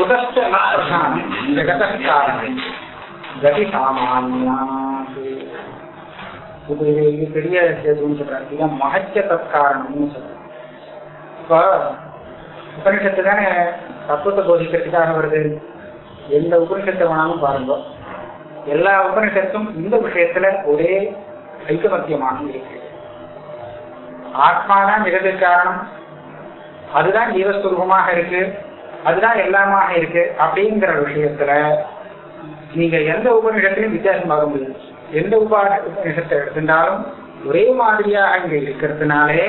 कुतश्च न प्रधानं जगतः कारणं गति सामान्या இது இது பெரிய எதுவும் சொல்றாரு இதான் மகச்ச தற்காரணம்னு சொல்றாரு இப்போ உபனிஷத்து தானே தத்துவத்தை போதிக்கிறதுக்காக வருது எந்த உபனிஷத்தை வேணாலும் பாருங்க எல்லா உபனிஷத்தும் இந்த விஷயத்துல ஒரே ஐக்கமத்தியமாக இருக்கு ஆத்மாதான் ஜெகத்துக்கு காரணம் அதுதான் ஜீவஸ்வரூபமாக இருக்கு அதுதான் எல்லாமாக இருக்கு அப்படிங்கிற விஷயத்துல நீங்க எந்த உபநிஷத்திலையும் வித்தியாசம் பார்க்க எந்த உபா உபநிஷத்தை எடுத்திருந்தாலும் ஒரே மாதிரியாக இங்க இருக்கிறதுனாலே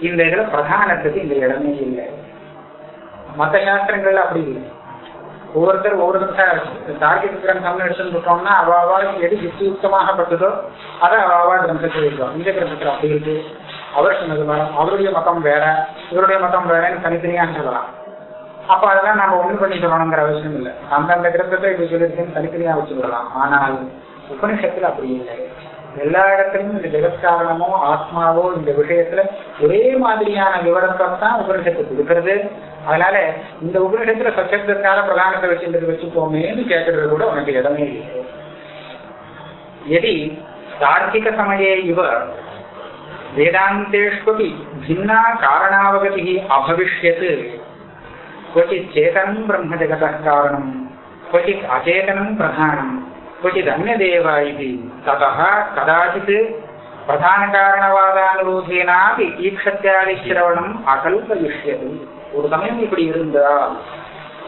இந்த இதுல பிரதானத்துக்கு இந்த இடமே இல்லை. மற்ற சாஸ்திரங்கள்ல அப்படி இல்லை. ஒவ்வொருத்தர் ஒவ்வொரு தார்கிக கிரந்தம்னு எடுத்துட்டோம்னா அவாவாளுக்கு எது யுக்தியுக்தமாகப்பட்டதோ அதை அவாவா கிரந்தத்தை வைக்கிறோம் இந்த கிரந்தத்தில் அப்படி இருக்கு. அவர் சொன்னது வேற அவருடைய மதம் வேற இவருடைய மதம் வேறன்னு தனித்தனியாக சொல்லலாம். அப்ப அதெல்லாம் நம்ம ஒண்ணு பண்ணி சொல்லணுங்கிற அவசியம் இல்லை. அந்தந்த கிரந்தத்தை இப்படி சொல்லியிருக்கேன்னு தனித்தனியா வச்சுக்கலாம் ஆனால் உபனிஷத்துல அப்படி இல்லை. எல்லா இடத்துலயும் இந்த ஜெகத்காரணமோ ஆத்மாவோ இந்த விஷயத்துல ஒரே மாதிரியான விவரத்தை தான் உபனிஷத்து கொடுக்கறது. அதனால இந்த உபனிஷத்துல சச்சப்தத்தால பிரதானத்தை வச்சுட்டு வச்சுப்போமேன்னு கேட்கறது கூட உனக்கு இடமே இல்லை. எதி தார்க்கிக சமயே இவ வேதாந்தேஷ்வபி பின்னா காரணாவகதி அபவிஷ்யத்து. क्वचित् चेतनं ब्रह्मजगतः कारणं क्वचित् अचेतनं प्रधानं क्वचिदन्यदेव इति ततः कदाचित् பிரதானகாரணவாதானுரோதேனாபி ஈக்ஷத்தியாதி சிரவணம் அகல்பயிஷ்யது ஒரு சமயம் இப்படி இருந்தா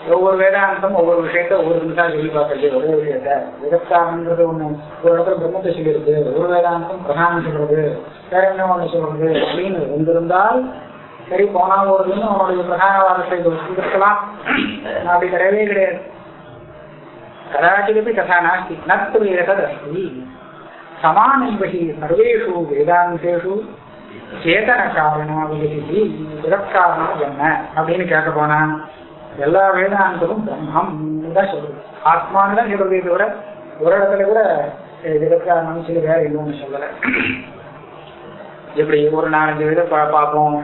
ஒவ்வொரு வேதாந்தம் ஒவ்வொரு விஷயத்த ஒவ்வொரு நிமிஷம் சொல்லி பார்க்கறது ஒரே விஷயத்த ஜெகத்காரங்கிறது ஒண்ணு ஒரு இடத்துல பிரம்மத்தை சொல்லியிருக்கு ஒரு வேதாந்தம் பிரதானம் சொல்றது வேற என்ன ஒண்ணு சொல்றது அப்படின்னு இருந்திருந்தால் சரி போனா போறதுன்னு அவனுடைய பிரதானவாதத்தை இருக்கலாம். அப்படி கிடையவே கிடையாது. கதாச்சிதப்பி கதா நாஸ்தி. நத்து ஏததஸ்தி சமானம் சர்வேஷு வேதாந்தேஷு சேதன காரணாவதி ஜெகத்காரணம் என்ன? அப்படின்னு கேட்க போனா எல்லா வேதாந்தமும் பிரம்மம் தான் சொல்லுது ஆத்மான்னு தான் சொல்றதே தவிர ஒரு இடத்துல கூட ஜெகத்காரணம் சொல்லி வேற இல்லைன்னு சொல்லலை. இப்படி ஒரு நாலஞ்சு வித பார்ப்போம்.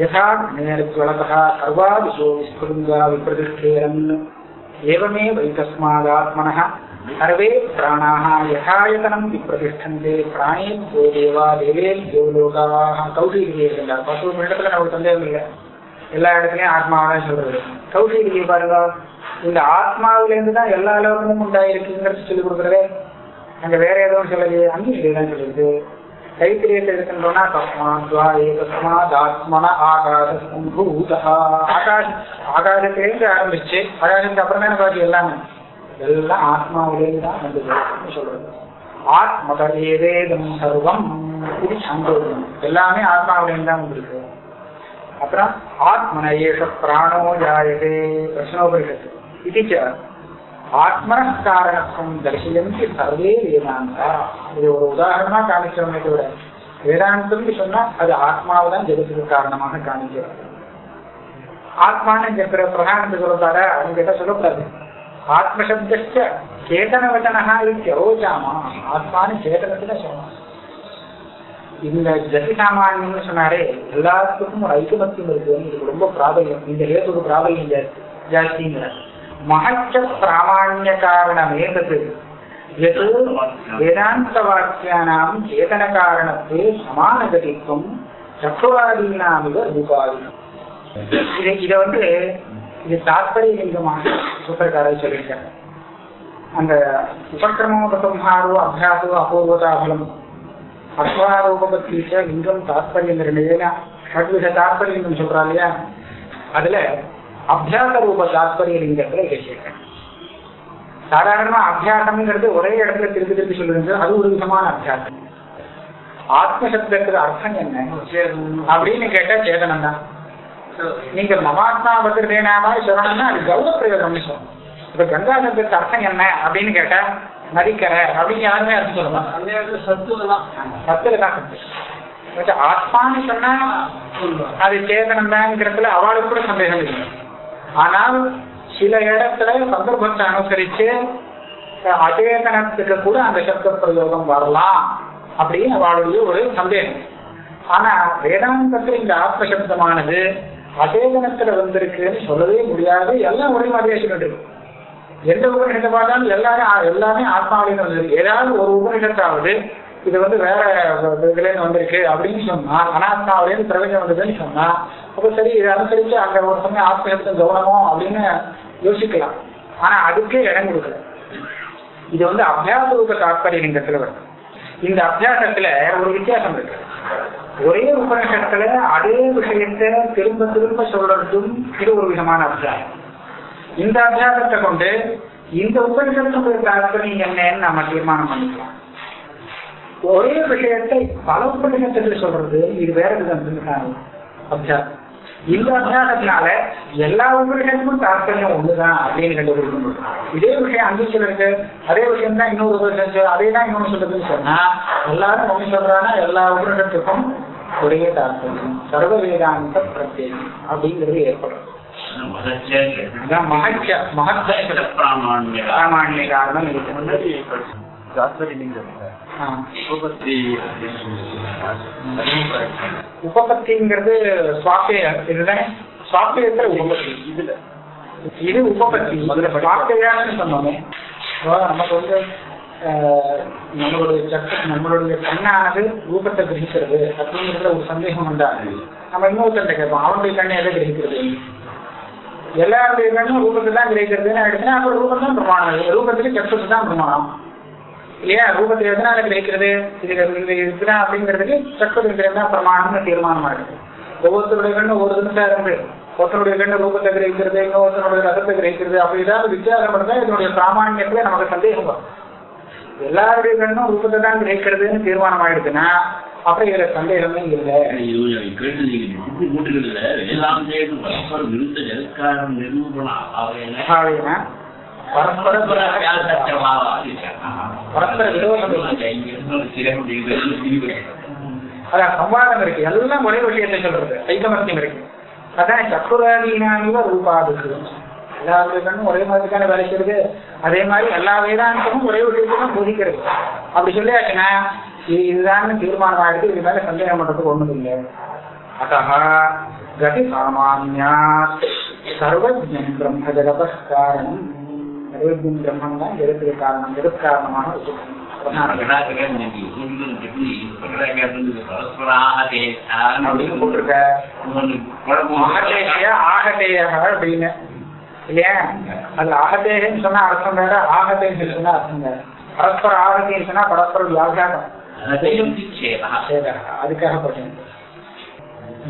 यथा ज्ञेयज्वलतः सर्वादिशो विस्फुलिङ्गा विप्रतिष्ठेरन् एवमेव तस्मादात्मनः सर्वे प्राणाः यथायतनं विप्रतिष्ठन्ते प्राणेभ्यो देवा देवेभ्यो लोकाः கௌஷிகிரியை இருந்தார் பத்து இடத்துல நமக்கு சந்தேகம் இல்லை எல்லா இடத்துலயும் ஆத்மாவை தான் சொல்றது கௌஷிகிரியை பாருங்க இந்த ஆத்மாவிலேருந்து தான் எல்லா லோகமும் உண்டாயிருக்குங்கிறது சொல்லிக் கொடுக்குறதே அங்க வேற எதுவும் சொல்லலையே அங்கேயும் இதேதான் சொல்லுது தைத்திரியத்தில் இருக்கின்றோம்னா தஸ்மாத்வா ஏகஸ்மாத் ஆத்மன ஆகாச சம்பூதா ஆகாஷ் ஆகாசத்திலேருந்து ஆரம்பிச்சு ஆகாசத்துக்கு அப்புறம் தானே பாக்கி எல்லாமே எல்லாம் ஆத்மாவிலேருந்து தான் வந்தது சொல்றது ஆத்மதேவேதம் சர்வம் இது சந்தோஷம் எல்லாமே ஆத்மாவிலேருந்து தான் வந்திருக்கு அப்புறம் ஆத்மன ஏஷ பிராணோ ஜாயதே பிரஷ்னோபரிஷத்து இது ஆத்மன காரணத்துவம் தரிசயந்தி சர்வே வேதாந்தா இது ஒரு உதாரணமா காமிச்சவங்க தவிர வேதாந்தம்னு சொன்னா அது ஆத்மாவை தான் ஜெகத்துக்கு காரணமாக காமிக்கிறது ஆத்மான்னு இருக்கிற பிரதானத்தை சொல்றதால அவங்க கிட்ட சொல்லக்கூடாது ஆத்மசப்த சேதன வச்சனகா யோஜாமா ஆத்மானு சேதனத்துல சொல்லலாம் இந்த ஜதி சாமானியம்னு சொன்னாரே எல்லாத்துக்கும் ஒரு ஐக்கமத்தியம் இருக்குன்னு இதுக்கு ரொம்ப பிராபல்யம் இந்த ஹேத்துக்கு பிராபல்யம் மகச்ச பிராமாண்ய காரணமேதது எது வேதாந்த வாக்கியானாம் சேதன காரணத்து சமானகதிக்கும் தத்துவாதீனாம் இது அதிபாதி இதை இதை வந்து இது தாத்பரிய லிங்கமாக சூத்திரக்காரர் சொல்லியிருக்காங்க அந்த உபக்கிரமோ பிரசம்ஹாரோ அபியாசோ அபூர்வதாபலம் அஸ்வாரோபபத்தீச்ச லிங்கம் தாத்பரிய நிர்ணயம் ஷட்வித தாத்பரிய லிங்கம் சொல்றா இல்லையா அதுல அபியாச ரூப தாத்பரிய லிங்கத்துல வச்சிருக்கேன் சாதாரணமா அபியாசம்ங்கிறது ஒரே இடத்துல திருப்பி திருப்பி சொல்லுறது அது ஒரு விதமான அபியாசம். ஆத்மசப்தத்துக்கு அர்த்தம் என்ன? அப்படின்னு கேட்டா சேதனம் தான். நீங்க மமாத்மா பத்திரதேனா மாதிரி சொல்லணும்னா அது கௌரவ பிரயோகம்னு சொல்லணும். இப்ப கங்கா சப்தத்துக்கு அர்த்தம் என்ன அப்படின்னு கேட்டா நதிக்கரை அப்படின்னு யாருமே அர்த்தம் சொல்லலாம் சத்துல தான். சத்து ஆத்மான்னு சொன்னா அது சேதனம் தான்ங்கிறதுல அவளுக்கு கூட சந்தேகம் இல்லை. ஆனால் சில இடத்துல சந்தர்ப்பத்தை அனுசரிச்சு அச்சேதனத்துக்கு கூட அந்த சப்த பிரயோகம் வரலாம் அப்படின்னு அவளுடைய ஒரு சந்தேகம். ஆனா வேதாந்தத்தில் இந்த ஆத்மசப்தமானது அசேதனத்துல வந்திருக்குன்னு சொல்லவே முடியாது. எல்லாம் ஒரே மாதிரியா சொல்லிட்டு எந்த உபநிஷத்தை பார்த்தாலும் எல்லாரும் எல்லாமே ஆத்மாவின் வந்திருக்கு ஏதாவது ஒரு உபநிஷத்தாவது இது வந்து வேற இதுல இருந்து வந்திருக்கு அப்படின்னு சொன்னா அனாத்மாவிலேருந்து பிரபஞ்சம் வந்ததுன்னு சொன்னா அப்ப சரி இதை அனுசரிச்சு அங்க ஒரு சமயம் ஆத்மீகத்தை கவனமும் அப்படின்னு யோசிக்கலாம். ஆனா அதுக்கே இடம் கொடுக்கல. இது வந்து அபியாச ரூப தாற்பயம் இடத்துல வருது. இந்த அபியாசத்துல ஒரு வித்தியாசம் இருக்கு. ஒரே உபநிஷத்துல அதே விஷயத்தை திரும்ப திரும்ப சொல்றதும் இது ஒரு விதமான அபியாசம். இந்த அபியாசத்தை கொண்டு இந்த உபநிஷத்துடைய தாற்பயம் என்னன்னு நம்ம தீர்மானம் பண்ணிக்கலாம். ஒரே விஷயத்தை பல உபநிஷத்துல சொல்றது இது வேற விதம். இந்த அபியாசத்தினால எல்லா உபநிஷத்துக்கும் தாற்பயம் ஒண்ணுதான் அப்படின்னு கண்டுபிடிக்க முடியும் இதே விஷயம் அங்கே சொல்லிருக்கு அதே விஷயம் தான் இன்னொரு உபநிஷம் அதே தான் இன்னொன்று சொல்றதுன்னு சொன்னா எல்லாரும் ஒண்ணு சொல்றாங்கன்னா எல்லா உபநிஷத்துக்கும் ஒரே தாற்பயம். சர்வ வேதாந்த பிரத்யேகம் அப்படிங்கிறது ஏற்படும். அதான் மகச்ச மகத்த பிராமணிய காரணம். இருக்கு. உபபத்திங்கிறது இதுதானே சுவாப்பியத்துல உபபத்தி இதுல இது உபபத்தி இதுல சுவாப்பியான்னு சொன்னோமே நமக்கு வந்து நம்மளுடைய சக்க நம்மளுடைய கண்ணானது ரூபத்தை கிரகிக்கிறது அப்படிங்கிறதுல ஒரு சந்தேகம் வந்தா நம்ம இன்னொருத்தன் கேட்போம் அவனுடைய கண்ணை எதை கிரகிக்கிறது எல்லாருடைய கண்ணும் ரூபத்தை தான் கிரகிக்கிறதுன்னு ஆயிடுச்சுன்னா அப்ப ரூபம் தான் பிரமாணம் ரூபத்துக்கு சக்ஷுக்கு தான் பிரமாணம் இல்லையா? ரூபத்தை எதனால கிரகிக்கிறது இது இது இதுதான் அப்படிங்கிறதுக்கு இருக்கிறது தான் பிரமாணம்னு தீர்மானமா இருக்கு. ஒவ்வொருத்தருடைய கண்ணு ஒரு தினசா இருந்து ஒருத்தருடைய கண்ணு ரூபத்தை கிரகிக்கிறது இன்னொருத்தருடைய ரசத்தை கிரகிக்கிறது அப்படி ஏதாவது வித்தியாசம் இருந்தா இதனுடைய பிராமணியத்துல நமக்கு சந்தேகம் வரும். எல்லாருடைய கண்ணும் ரூபத்தை தான் கிரகிக்கிறதுன்னு தீர்மானம் ஆயிடுச்சுன்னா அப்புறம் இதுல சந்தேகமே இல்லை. பரஸ்பர பரஸ்பர விரோதம். அதான் சம்வாதம் இருக்கு. எல்லாம் ஒரே விஷயத்தை சொல்றது? ஐகமத்தியம் இருக்கு. அதான் சக்குராதீனானிவ ரூபாதுக்கு. எல்லாருடைய கண்ணும் ஒரே மாதிரி தானே வேலைக்கிறது அதே மாதிரி எல்லா வேதாந்தமும் ஒரே விஷயத்தை தான் போதிக்கிறது. அப்படி சொல்லியாச்சுன்னா இது இதுதான் தீர்மானம் ஆயிடுது. இது மேல சந்தேகம் பண்றதுக்கு ஒண்ணும் இல்லை. அத்தः கதி சாமான்யா. சர்வஜம் பிரம்ம ஜகதः காரணம் சர்வஜம் பிரம்மம் தான் ஜெகத்துக்கு காரணம் ஜெகத் காரணமாக வச்சுக்கணும் அப்படின்னு. இல்லையா? அது ஆகதேகன்னு சொன்னா அர்த்தம் வேற ஆகதேன்னு சொன்னா அர்த்தம் வேற. பரஸ்பர ஆகத்தின்னு சொன்னா பரஸ்பர வியாபாரம் அதுக்காக போட்டேன்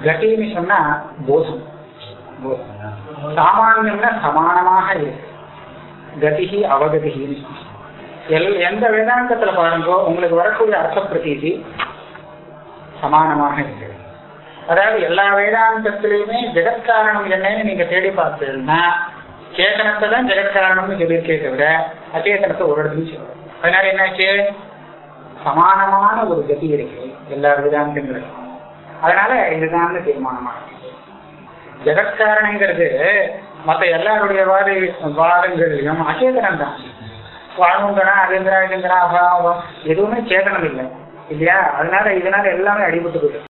கட்டின்னு சொன்னா தோஷம் தோஷம். சாமானியம்னா சமானமாக இருக்கு. கதிகி அவகதிகின்னு. எல் எந்த வேதாந்தத்துல பாருங்கோ உங்களுக்கு வரக்கூடிய அர்த்த பிரதீதி சமானமாக இருக்கு. அதாவது எல்லா வேதாந்தத்திலையுமே ஜெகத்காரணம் என்னன்னு நீங்க தேடி பார்த்தீங்கன்னா சேதனத்தை தான் ஜெகத்காரணம்னு சொல்லியிருக்கே தவிர அச்சேதனத்தை ஒரு இடத்துலையும் சொல்லுவோம் அதனால என்னாச்சு? சமானமான ஒரு கதி இருக்கு. எல்லா வேதாந்தங்களுக்கும். அதனால இதுதான் தீர்மானமா ஜெகத்காரணங்கிறது மத்த எல்லாருடைய வாத வாதங்கள்லயும் அச்சேதனம் தான். வாழ்வுங்கனா அதுங்கிறா இதுங்கிறா அபாவம் எதுவுமே சேதனம் இல்லை. இல்லையா? அதனால இதனால எல்லாமே அடிபட்டு போயிடும்.